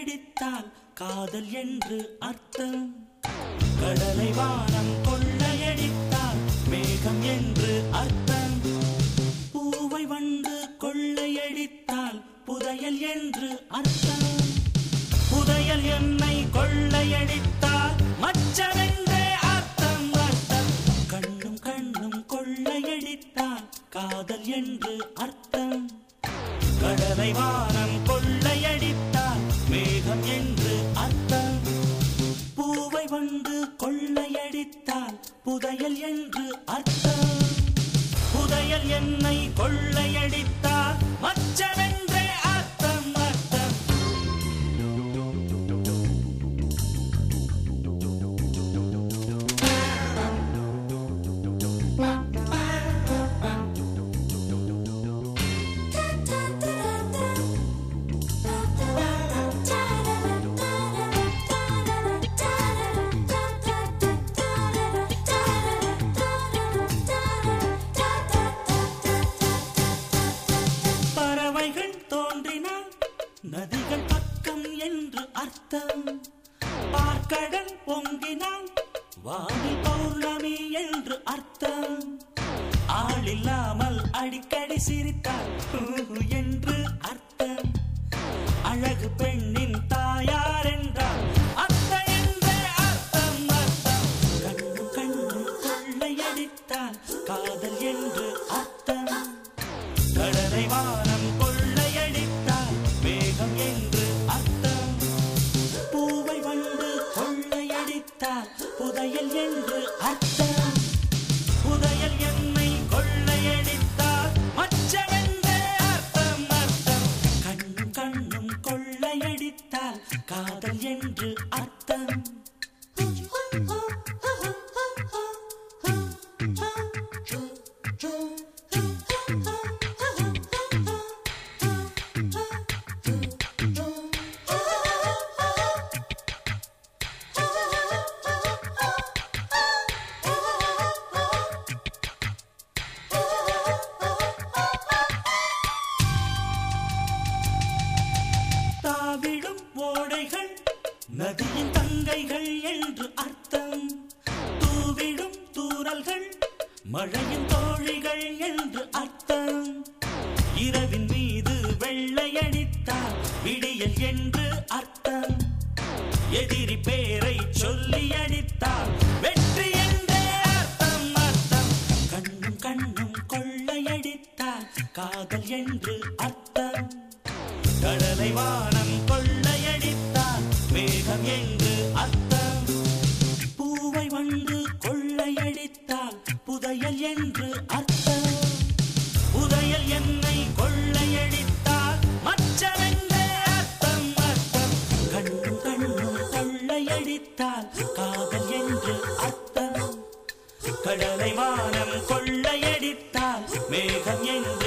கடித்தால் காதல் என்று அர்த்தம். கடலை வானம் கொள்ளையடித்தால் மேகம் என்று அர்த்தம். பூவை வந்து கொள்ளையடித்தால் புதையல் என்று அர்த்தம். புதையல் என்னை கொள்ளையடித்தால் மச்சமென்றே அர்த்தம் அர்த்தம். கண்ணும் கண்ணும் கொள்ளையடித்தால் காதல் என்று அர்த்தம். கடலை வானம் அர்த்தம். புதையல் என்னை கொள்ளையடித்தால் மச்சன பார்க்கடல் பொங்கினால் வானில் பௌர்ணமி என்று அர்த்தம். ஆளில்லாமல் அடிக்கடி சிரித்தார் என்று ஓடைகள் நதியின் தங்கைகள் என்று அர்த்தம். தூவிடும் தூரல்கள் மழையின் தோழிகள் என்று அர்த்தம். இரவின் மீது வெள்ளையடித்தால் விடியல் என்று அர்த்தம். எதிரி பேரை சொல்லி அடித்தால் வெற்றி என்றே அர்த்தம் அர்த்தம். கண்ணும் கண்ணும் கொள்ளையடித்தால் காதல் என்று அர்த்தம். கடலை வான கடலை வானம் கொள்ளையடித்தால் மேகம் எங்க